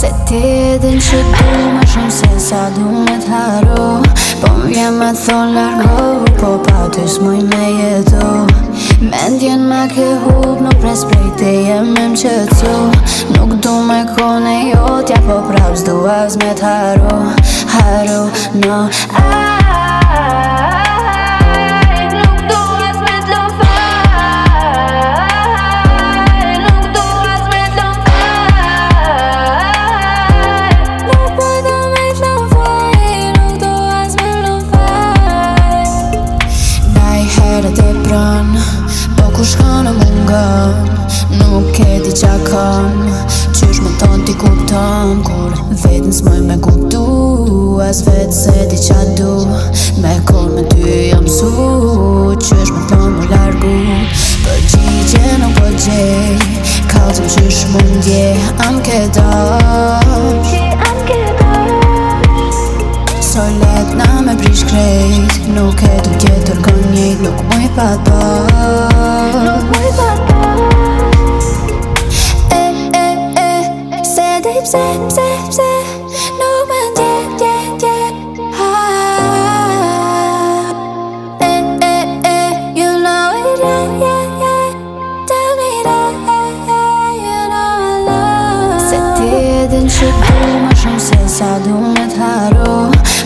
Se ti din që du me shumë se sa du me t'haro Po më vje me thon largo Po pa ty s'moj me jetu Mendjen me ke hup Nuk pres prej te jem e Nuk du me kone jotja Po prap s'du as me haro Haro, no, ah tëm Kur vetë në smoj me kuptu As vetë se di qa du Me kur me ty jam su që është me thonë më largu Për gjitje nuk për po gjej Ka të më shysh mundje Am ke da So let na me prish krejt Nuk e të gjetër kënjit Nuk mu i pa të pse, pse, pse Nuk me në ha, tjek, tjek E, e, e, you know it, yeah, yeah, yeah Tell me that, yeah, yeah, you know I love Se ti edhin që përri ma shumë se sa du me t'haru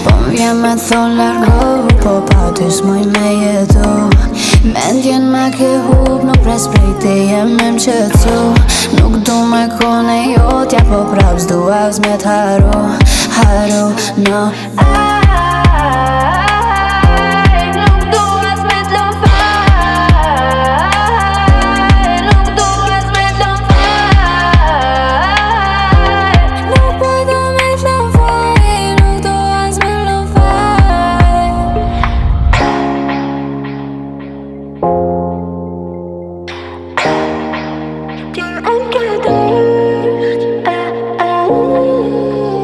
Po më vjen me thonë largohu Po pa ty s'moj me jetu Mendjen ndjenë me këhup nuk për e spriti jemi më që Nuk du me kone jo t'ja po prap s'du a vzmet haru Haru, no Música